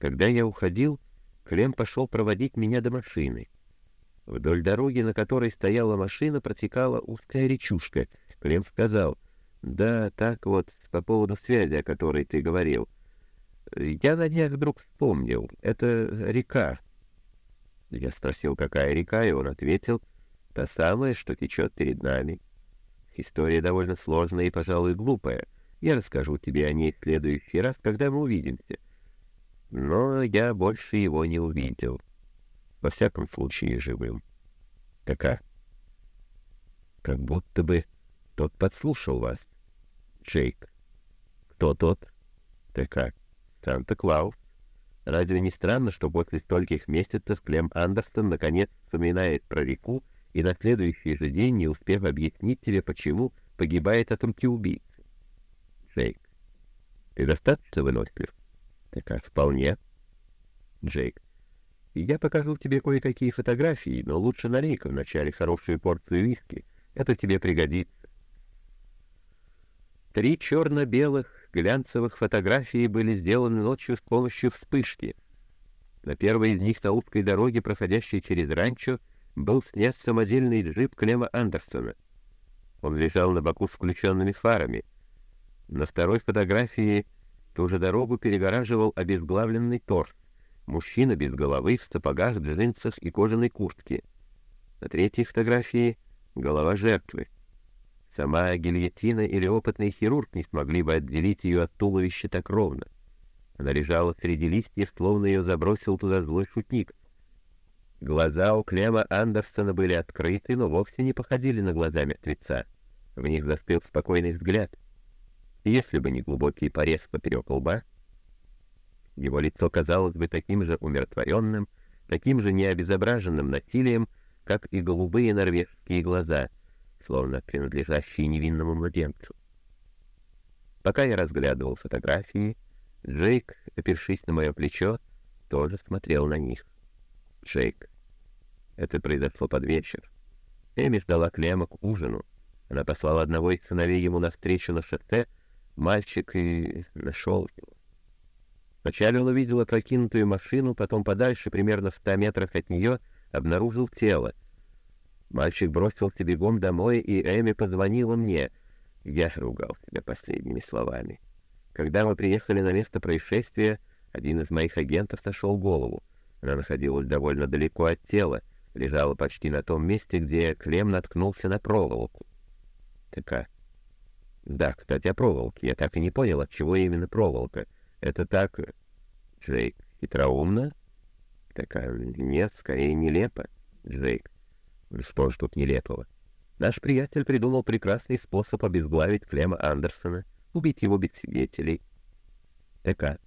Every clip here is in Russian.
Когда я уходил, Клем пошел проводить меня до машины. Вдоль дороги, на которой стояла машина, протекала узкая речушка. Клем сказал, «Да, так вот, по поводу связи, о которой ты говорил. Я на днях вдруг вспомнил. Это река». Я спросил, какая река, и он ответил, «Та самая, что течет перед нами». История довольно сложная и, пожалуй, глупая. Я расскажу тебе о ней в следующий раз, когда мы увидимся. Но я больше его не увидел. Во всяком случае, живым. Кака? Как будто бы тот подслушал вас. Джейк. Кто тот? Така. Санта-Клаус. Разве не странно, что после стольких месяцев Клем Андерсон наконец вспоминает про реку и на следующий же день, не успев объяснить тебе, почему, погибает от убийцы? Джейк. Ты достаточно вынослив? Так, вполне. Джейк. Я покажу тебе кое-какие фотографии, но лучше налей-ка вначале хорошую порцию виски. Это тебе пригодится. Три черно-белых глянцевых фотографии были сделаны ночью с помощью вспышки. На первой из них на узкой дороге, проходящей через ранчо, был снят самодельный джип Клема Андерсона. Он лежал на боку с включенными фарами. На второй фотографии Ту же дорогу перегораживал обезглавленный торс. Мужчина без головы, в сапогах, джинсах и кожаной куртке. На третьей фотографии — голова жертвы. Сама гильотина или опытный хирург не смогли бы отделить ее от туловища так ровно. Она лежала среди листьев, словно ее забросил туда злой шутник. Глаза у Клема Андерсона были открыты, но вовсе не походили на глаза мертвеца. В них застыл спокойный взгляд — если бы не глубокий порез поперек лба, его лицо казалось бы таким же умиротворенным, таким же необезображенным насилием, как и голубые норвежские глаза, словно принадлежащие невинному младенцу. Пока я разглядывал фотографии, Джейк, опершись на мое плечо, тоже смотрел на них. Джейк. Это произошло под вечер. Эми ждала Клема к ужину. Она послала одного из сыновей ему навстречу на шоссе, Мальчик и нашел его. Вначале он увидел опрокинутую машину, потом подальше, примерно в ста метрах от нее, обнаружил тело. Мальчик бросился бегом домой, и Эми позвонила мне. Я ругал себя последними словами. Когда мы приехали на место происшествия, один из моих агентов нашел голову. Она находилась довольно далеко от тела, лежала почти на том месте, где Клем наткнулся на проволоку. Такая да, кстати, о проволоке. Я так и не понял, от чего именно проволока. Это так... Джейк, хитроумно? Такая... Нет, скорее нелепо. Джейк, что ж тут нелепого? Наш приятель придумал прекрасный способ обезглавить Клема Андерсона, убить его без свидетелей. Така.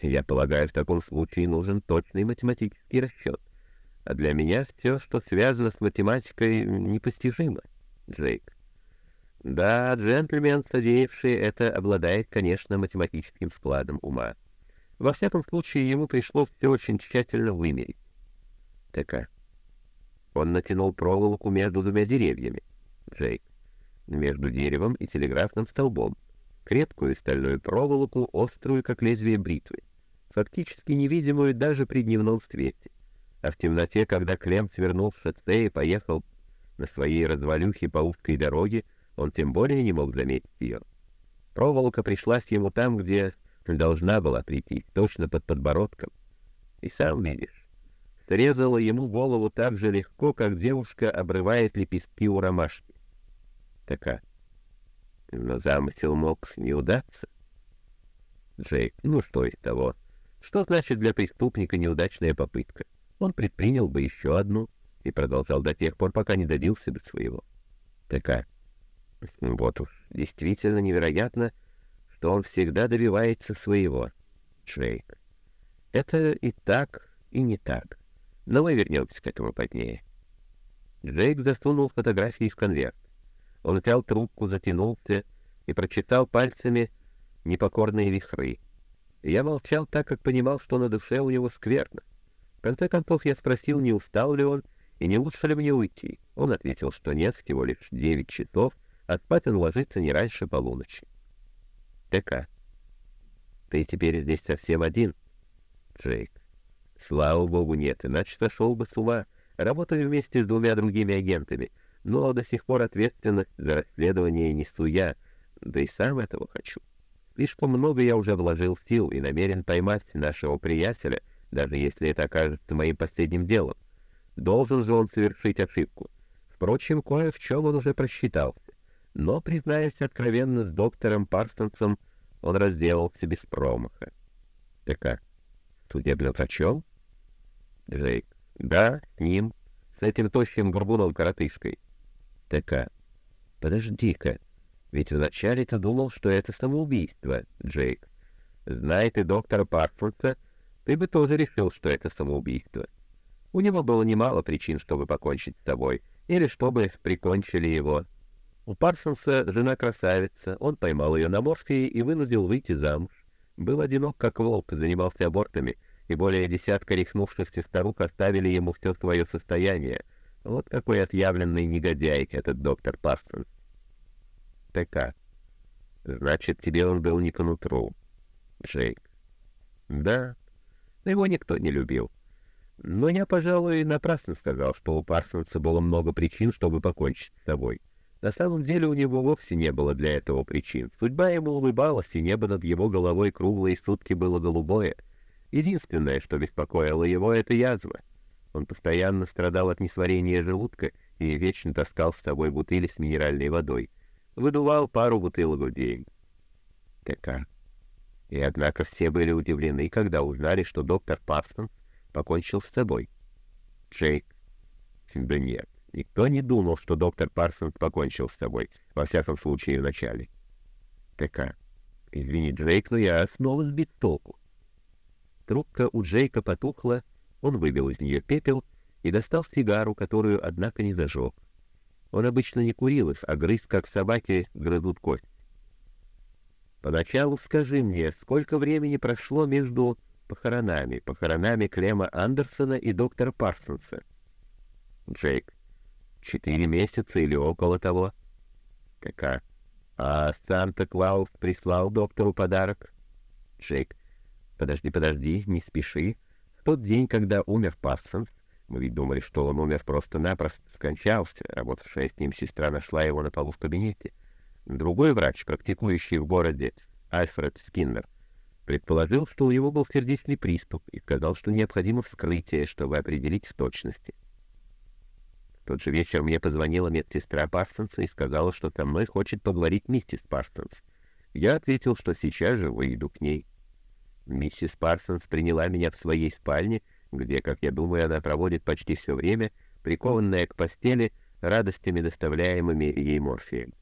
Я полагаю, в таком случае нужен точный математический расчет. А для меня все, что связано с математикой, непостижимо. Джейк. Да, джентльмен, содеявший это, обладает, конечно, математическим складом ума. Во всяком случае, ему пришлось все очень тщательно вымерить. Така. Он натянул проволоку между двумя деревьями. Джейк. Между деревом и телеграфным столбом. Крепкую стальную проволоку, острую, как лезвие бритвы. Фактически невидимую даже при дневном свете. А в темноте, когда Клем свернул с шоссе и поехал на своей развалюхе по узкой дороге, он тем более не мог заметить ее. Проволока пришлась ему там, где должна была прийти, точно под подбородком. И сам видишь, срезала ему голову так же легко, как девушка обрывает лепестки у ромашки. Така. Но замысел мог не удаться. Джейк, ну что из того? Что значит для преступника неудачная попытка? Он предпринял бы еще одну и продолжал до тех пор, пока не добился бы своего. Такая. Вот уж, действительно невероятно, что он всегда добивается своего. Джейк. Это и так, и не так. Но мы вернемся к этому позднее. Джейк засунул фотографии в конверт. Он взял трубку, затянулся и прочитал пальцами непокорные вихры. Я молчал так, как понимал, что на душе у него скверно. В конце концов я спросил, не устал ли он и не лучше ли мне уйти. Он ответил, что нет, всего лишь девять часов, а спать он ложится не раньше полуночи. ТК. Ты теперь здесь совсем один. Джейк. Слава богу, нет, иначе сошел бы с ума. Работаю вместе с двумя другими агентами, но до сих пор ответственность за расследование несу я, да и сам этого хочу. Слишком много я уже вложил сил и намерен поймать нашего приятеля, даже если это окажется моим последним делом. Должен же он совершить ошибку. Впрочем, кое в чем он уже просчитался. Но, признаюсь откровенно, с доктором Парсонсом он разделался без промаха. — Ты как? Судебным врачом? Джейк. — Да, с ним. С этим тощим горбуном-коротышкой. — Так, подожди-ка. Ведь вначале ты думал, что это самоубийство, Джейк. Зная ты доктора Парсонса, ты бы тоже решил, что это самоубийство. У него было немало причин, чтобы покончить с тобой, или чтобы прикончили его. У Парсонса жена красавица, он поймал ее на морфии и вынудил выйти замуж. Был одинок, как волк, занимался абортами, и более десятка рехнувшихся старух оставили ему все свое состояние. Вот какой отъявленный негодяй этот доктор Парсонс. ТК. Значит, тебе он был не по нутру. Джейк. Да, его никто не любил. Но я, пожалуй, напрасно сказал, что у Парсонса было много причин, чтобы покончить с тобой. На самом деле у него вовсе не было для этого причин. Судьба ему улыбалась, и небо над его головой круглые сутки было голубое. Единственное, что беспокоило его, — это язва. Он постоянно страдал от несварения желудка и вечно таскал с собой бутыли с минеральной водой. Выдувал пару бутылок в день. ТК. И однако все были удивлены, когда узнали, что доктор Парсон покончил с собой. Джейк. Да нет, никто не думал, что доктор Парсон покончил с собой, во всяком случае, в начале. ТК. Извини, Джейк, но я снова сбит толку. Трубка у Джейка потухла, он выбил из нее пепел и достал сигару, которую, однако, не зажег. Он обычно не курил их, а грыз, как собаки грызут кость. Поначалу скажи мне, сколько времени прошло между похоронами, похоронами Клема Андерсона и доктора Парсонса? Джейк. Четыре месяца или около того. Кака. А Санта-Клаус прислал доктору подарок? Джейк. Подожди, подожди, не спеши. В тот день, когда умер Парсонс, мы ведь думали, что он умер просто-напросто, скончался. Работавшая с ним сестра нашла его на полу в кабинете. Другой врач, практикующий в городе, Альфред Скиннер, предположил, что у него был сердечный приступ и сказал, что необходимо вскрытие, чтобы определить с точности. Тот же вечер мне позвонила медсестра Парсонса и сказала, что со мной хочет поговорить миссис Парсонс. Я ответил, что сейчас же выйду к ней. Миссис Парсонс приняла меня в своей спальне, где, как я думаю, она проводит почти все время, прикованная к постели радостями, доставляемыми ей морфием.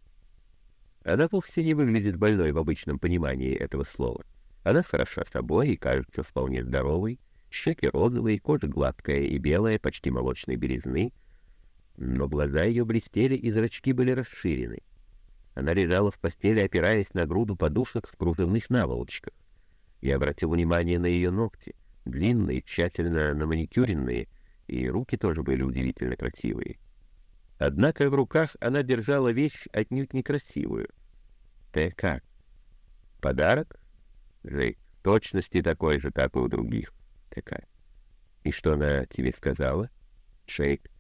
Она вовсе не выглядит больной в обычном понимании этого слова. Она хороша собой и кажется вполне здоровой, щеки розовые, кожа гладкая и белая, почти молочной белизны, но глаза ее блестели и зрачки были расширены. Она лежала в постели, опираясь на груду подушек в кружевных наволочках. Я обратил внимание на ее ногти, длинные, тщательно наманикюренные, и руки тоже были удивительно красивые. Однако в руках она держала вещь отнюдь некрасивую. Ты как? Подарок? Жей, точности такой же, как и у других. Такая. И что она тебе сказала? Шейк.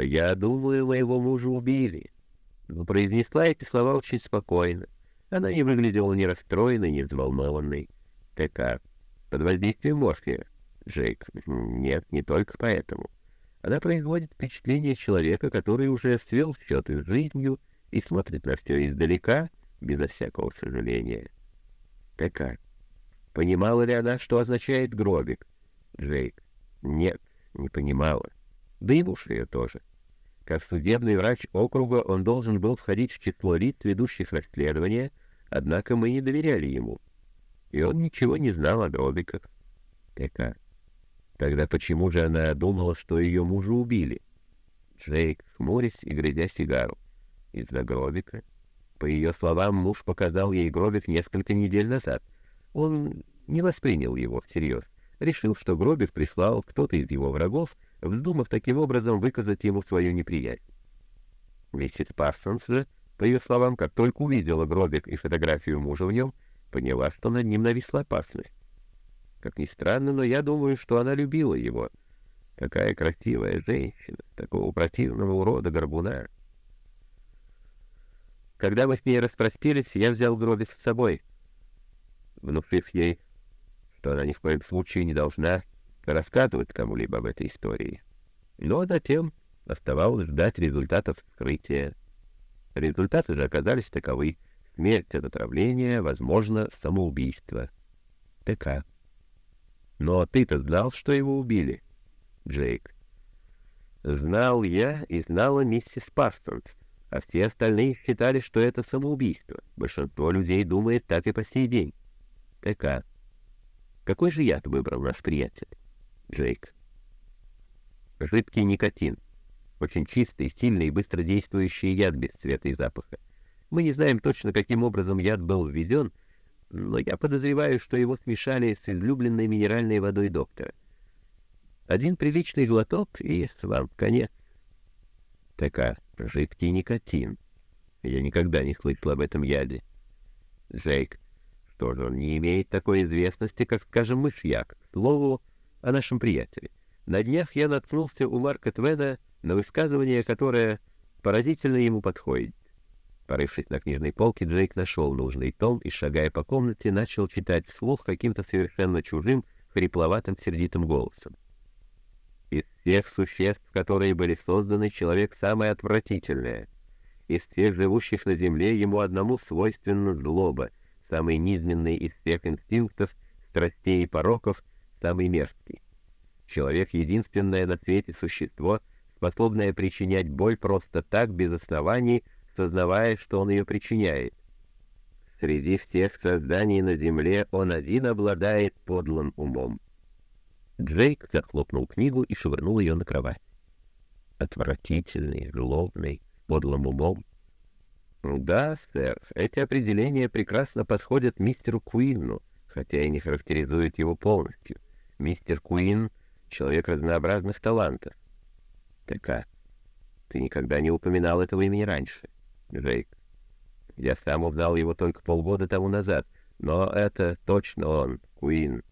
Я думаю, моего мужа убили. Но произнесла эти слова очень спокойно. Она не выглядела ни расстроенной, ни взволнованной. Ты как? Под воздействием морфия? Джейк. Нет, не только поэтому. Она производит впечатление человека, который уже свел счеты с жизнью и смотрит на все издалека, безо всякого сожаления. ТК. Понимала ли она, что означает гробик? Джейк. Нет, не понимала. Да и муж ее тоже. Как судебный врач округа он должен был входить в число лиц, ведущих расследование, однако мы не доверяли ему и он ничего не знал о гробиках. ТК. Тогда почему же она думала, что ее мужа убили? Джейк, хмурясь и грядя сигару. Из-за гробика. По ее словам, муж показал ей гробик несколько недель назад. Он не воспринял его всерьез. Решил, что гробик прислал кто-то из его врагов, вздумав таким образом выказать ему свою неприязнь. Миссис Парсонс же, по ее словам, как только увидела гробик и фотографию мужа в нем, поняла, что над ним нависла опасность. Как ни странно, но я думаю, что она любила его. Какая красивая женщина, такого противного урода горбуна. Когда мы с ней распростились, я взял Гробис с собой, внушив ей, что она ни в коем случае не должна рассказывать кому-либо об этой истории. Но затем оставалось ждать результатов вскрытия. Результаты же оказались таковы. Смерть от отравления, возможно, самоубийство. ТК. Но ты-то знал, что его убили, Джейк. Знал я и знала миссис Парсонс, а все остальные считали, что это самоубийство. Большинство людей думает так и по сей день. ТК. Какой же яд выбрал наш приятель? Джейк. Жидкий никотин. Очень чистый, сильный и быстродействующий яд без цвета и запаха. Мы не знаем точно, каким образом яд был введен, но я подозреваю, что его смешали с излюбленной минеральной водой доктора. Один приличный глоток, и с вам конец. Такая жидкий никотин. Я никогда не слышал об этом яде. Джейк, что же он не имеет такой известности, как, скажем, мышьяк? К о нашем приятеле. На днях я наткнулся у Марка Тведа на высказывание, которое поразительно ему подходит. Порывшись на книжной полке, Джейк нашел нужный том и, шагая по комнате, начал читать вслух каким-то совершенно чужим, хрипловатым, сердитым голосом. «Из всех существ, которые были созданы, человек самое отвратительное. Из всех живущих на земле ему одному свойственна злоба, самый низменный из всех инстинктов, страстей и пороков, самый мерзкий. Человек — единственное на свете существо, способное причинять боль просто так, без оснований, сознавая, что он ее причиняет. Среди всех созданий на земле он один обладает подлым умом. Джейк захлопнул книгу и швырнул ее на кровать. Отвратительный, злобный, подлым умом. Да, сэр, эти определения прекрасно подходят мистеру Куинну, хотя и не характеризуют его полностью. Мистер Куин — человек разнообразных талантов. Так, ты никогда не упоминал этого имени раньше. Джейк. Я сам узнал его только полгода тому назад, но это точно он, Куин.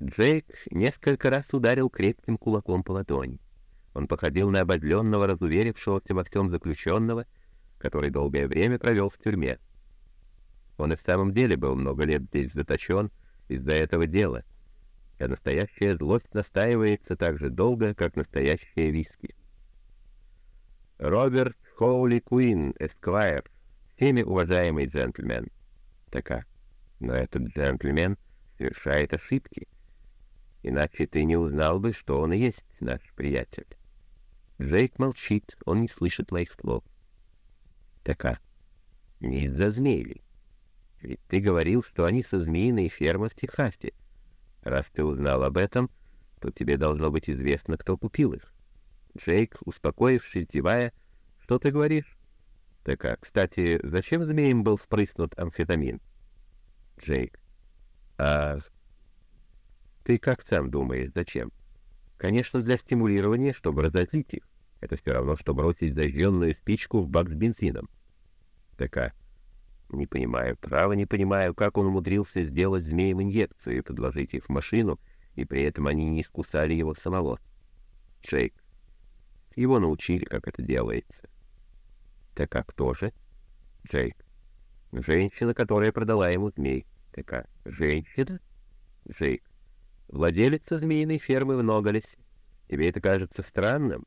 Джейк несколько раз ударил крепким кулаком по ладони. Он походил на ободленного, разуверившегося во всем заключенного, который долгое время провел в тюрьме. Он и в самом деле был много лет здесь заточен из-за этого дела, а настоящая злость настаивается так же долго, как настоящие виски. Роберт Коули Куин, Эсквайр, всеми уважаемый джентльмен. Така, но этот джентльмен совершает ошибки, иначе ты не узнал бы, что он и есть наш приятель. Джейк молчит, он не слышит моих слов. Така, не из-за змеи. Ведь ты говорил, что они со змеиной фермы в Техасе. Раз ты узнал об этом, то тебе должно быть известно, кто купил их. Джейк, успокоившись, зевая, что ты говоришь? Так, а, кстати, зачем змеям был впрыснут амфетамин? Джейк. А ты как сам думаешь, зачем? Конечно, для стимулирования, чтобы разозлить их. Это все равно, что бросить зажженную спичку в бак с бензином. Такая. Не понимаю, право не понимаю, как он умудрился сделать змеям инъекцию и подложить их в машину, и при этом они не искусали его самого. Джейк. Его научили, как это делается. Так а кто же? Джейк. Женщина, которая продала ему змей. Такая. Женщина? Джейк. Владелица змеиной фермы в Ноголесе. Тебе это кажется странным?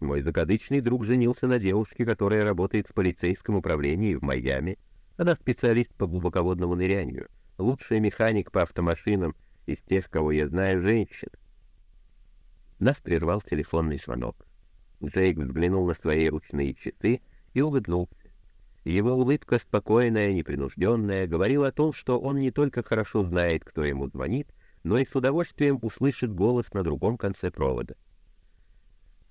Мой закадычный друг женился на девушке, которая работает в полицейском управлении в Майами. Она специалист по глубоководному нырянию, лучший механик по автомашинам из тех, кого я знаю, женщин. Нас прервал телефонный звонок. Джейк взглянул на свои ручные часы и улыбнулся. Его улыбка, спокойная, непринужденная, говорила о том, что он не только хорошо знает, кто ему звонит, но и с удовольствием услышит голос на другом конце провода.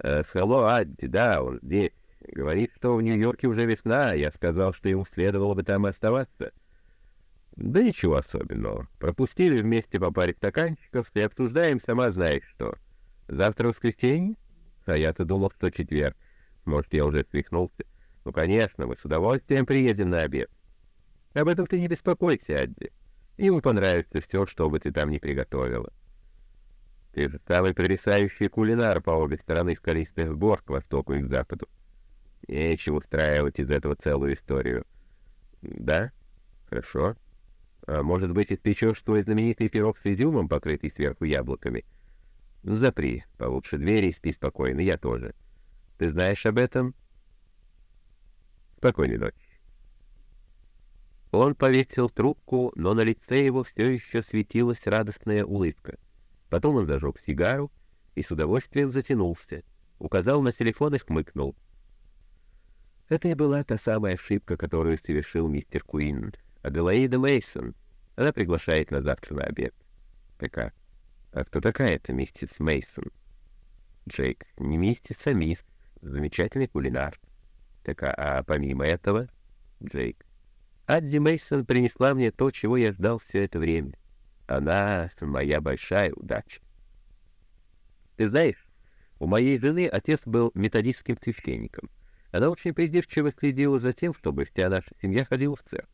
«Э, «Hello, Адди, да, он здесь. Говорит, что в Нью-Йорке уже весна, я сказал, что ему следовало бы там оставаться». «Да ничего особенного. Пропустили вместе по паре стаканчиков и обсуждаем сама знаешь что. Завтра воскресенье? А я-то думал, что четверг. Может, я уже свихнулся. Ну, конечно, мы с удовольствием приедем на обед. Об этом ты не беспокойся, Адди. Ему понравится все, что бы ты там ни приготовила. Ты же самый потрясающий кулинар по обе стороны скалистых гор, к востоку и к западу. Нечего устраивать из этого целую историю. Да? Хорошо. А может быть, испечешь твой знаменитый пирог с изюмом, покрытый сверху яблоками? Запри получше двери и спи спокойно, я тоже. Ты знаешь об этом? Спокойной ночи. Он повесил трубку, но на лице его все еще светилась радостная улыбка. Потом он зажег сигару и с удовольствием затянулся, указал на телефон и хмыкнул. Это и была та самая ошибка, которую совершил мистер Куин. Аделаида Мейсон. Она приглашает на завтра на обед. Такая. А кто такая эта миссис Мейсон? Джейк, не миссис, а мисс. Замечательный кулинар. Так, а, а помимо этого, Джейк, Адди Мейсон принесла мне то, чего я ждал все это время. Она моя большая удача. Ты знаешь, у моей жены отец был методистским священником. Она очень придирчиво следила за тем, чтобы вся наша семья ходила в церковь.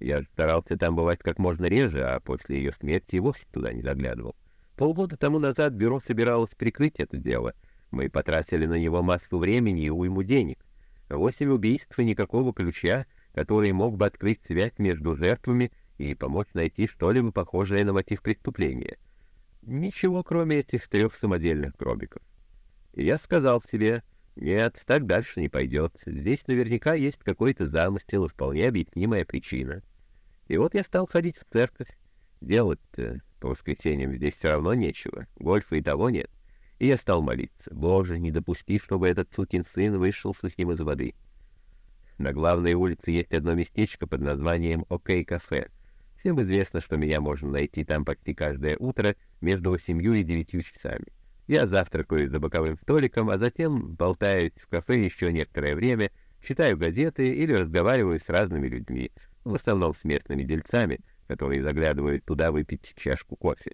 Я старался там бывать как можно реже, а после ее смерти и вовсе туда не заглядывал. Полгода тому назад бюро собиралось прикрыть это дело. Мы потратили на него массу времени и уйму денег. Восемь убийств и никакого ключа, который мог бы открыть связь между жертвами и помочь найти что-либо похожее на мотив преступления. Ничего, кроме этих трех самодельных гробиков. Я сказал себе, нет, так дальше не пойдет. Здесь наверняка есть какой-то замысел вполне объяснимая причина. И вот я стал ходить в церковь. Делать-то по воскресеньям здесь все равно нечего, гольфа и того нет. И я стал молиться. Боже, не допусти, чтобы этот сукин сын вышел сухим из воды. На главной улице есть одно местечко под названием «Окей-кафе». Всем известно, что меня можно найти там почти каждое утро между восемью и девятью часами. Я завтракаю за боковым столиком, а затем болтаюсь в кафе еще некоторое время, читаю газеты или разговариваю с разными людьми, в основном смертными дельцами, которые заглядывают туда выпить чашку кофе.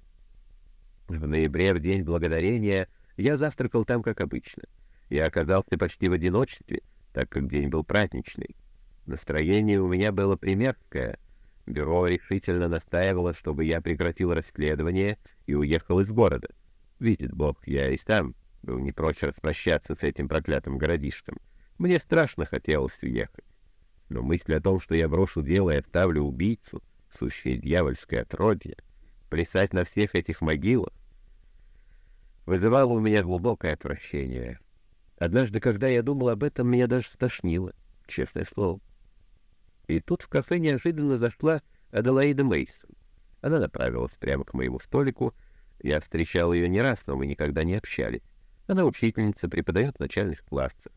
В ноябре, в День Благодарения, я завтракал там, как обычно. Я оказался почти в одиночестве, так как день был праздничный. Настроение у меня было примерское. Бюро решительно настаивало, чтобы я прекратил расследование и уехал из города. Видит Бог, я и сам был не прочь распрощаться с этим проклятым городишком. Мне страшно хотелось уехать. Но мысль о том, что я брошу дело и оставлю убийцу, сущее дьявольское отродье, плясать на всех этих могилах, вызывало у меня глубокое отвращение. Однажды, когда я думал об этом, меня даже стошнило, честное слово. И тут в кафе неожиданно зашла Аделаида Мейсон. Она направилась прямо к моему столику. Я встречал ее не раз, но мы никогда не общались. Она учительница, преподает в начальных классах.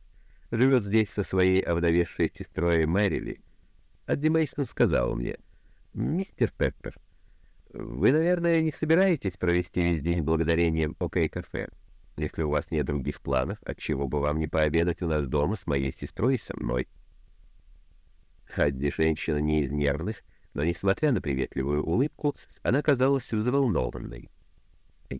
Живет здесь со своей овдовевшей сестрой Мэрили. Адди Мейсон сказала мне — «Мистер Пеппер, вы, наверное, не собираетесь провести весь день благодарением ОК-кафе? Если у вас нет других планов, отчего бы вам не пообедать у нас дома с моей сестрой и со мной?» Хадди женщина не из нервных, но, несмотря на приветливую улыбку, она казалась взволнованной.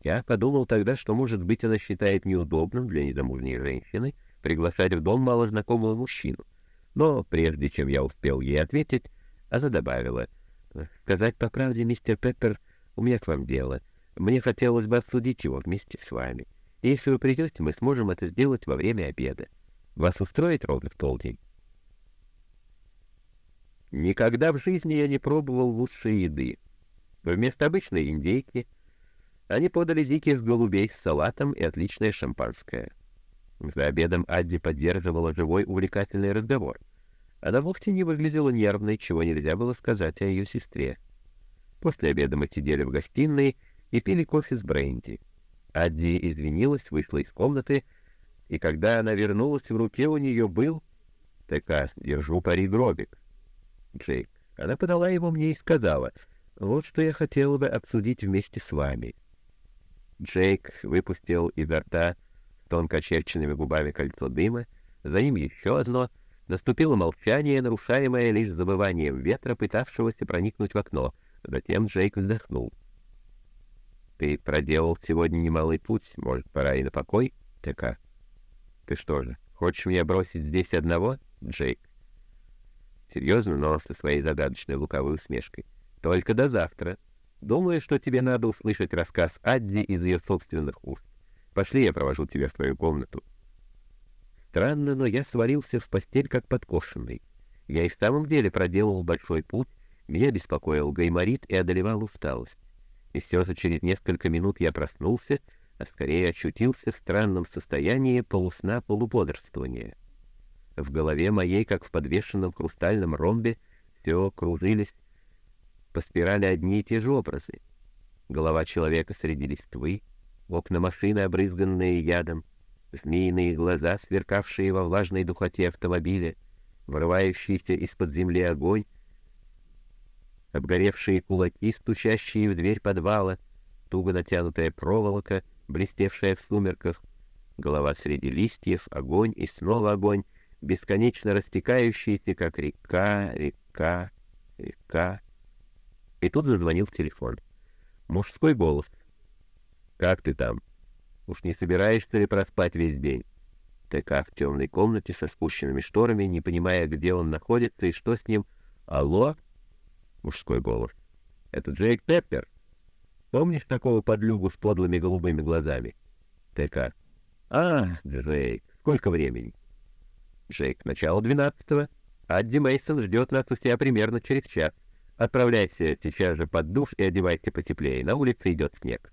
Я подумал тогда, что, может быть, она считает неудобным для недомужней женщины приглашать в дом малознакомого мужчину. Но прежде чем я успел ей ответить, она добавила — Сказать по правде, мистер Пеппер, у меня к вам дело. Мне хотелось бы обсудить его вместе с вами. И если вы придете, мы сможем это сделать во время обеда. Вас устроит ровно в полдень? Никогда в жизни я не пробовал лучшей еды. Вместо обычной индейки они подали диких голубей с салатом и отличное шампанское. За обедом Адди поддерживала живой увлекательный разговор — она вовсе не выглядела нервной, чего нельзя было сказать о ее сестре. После обеда мы сидели в гостиной и пили кофе с бренди. Адди извинилась, вышла из комнаты, и когда она вернулась, в руке у нее был... Така, держу пари гробик. Джейк. Она подала его мне и сказала, вот что я хотела бы обсудить вместе с вами. Джейк выпустил изо рта тонко очерченными губами кольцо дыма, за ним еще одно — Наступило молчание, нарушаемое лишь забыванием ветра, пытавшегося проникнуть в окно. Затем Джейк вздохнул. «Ты проделал сегодня немалый путь. Может, пора и на покой, ТК?» «Ты что же, хочешь меня бросить здесь одного, Джейк?» Серьезно, но со своей загадочной луковой усмешкой. Только до завтра. Думаю, что тебе надо услышать рассказ Адди из ее собственных уст. Пошли, я провожу тебя в твою комнату. Странно, но я свалился в постель как подкошенный. Я и в самом деле проделал большой путь, меня беспокоил гайморит и одолевал усталость. И все же через несколько минут я проснулся, а скорее очутился в странном состоянии полусна-полуподрствования. В голове моей, как в подвешенном хрустальном ромбе, все кружились по спирали одни и те же образы. Голова человека среди листвы, окна машины, обрызганные ядом, змеиные глаза, сверкавшие во влажной духоте автомобиля, вырывающийся из-под земли огонь, обгоревшие кулаки, стучащие в дверь подвала, туго натянутая проволока, блестевшая в сумерках, голова среди листьев, огонь и снова огонь, бесконечно растекающийся, как река, река, река. И тут зазвонил телефон. Мужской голос. «Как ты там? Уж не собираешься ли проспать весь день?» ТК в темной комнате со спущенными шторами, не понимая, где он находится и что с ним. «Алло?» Мужской голос. «Это Джейк Пеппер. Помнишь такого подлюгу с подлыми голубыми глазами?» ТК. «А, Джейк, сколько времени?» Джейк, начало двенадцатого. Адди Мейсон ждет нас у себя примерно через час. Отправляйся сейчас же под душ и одевайся потеплее. На улице идет снег.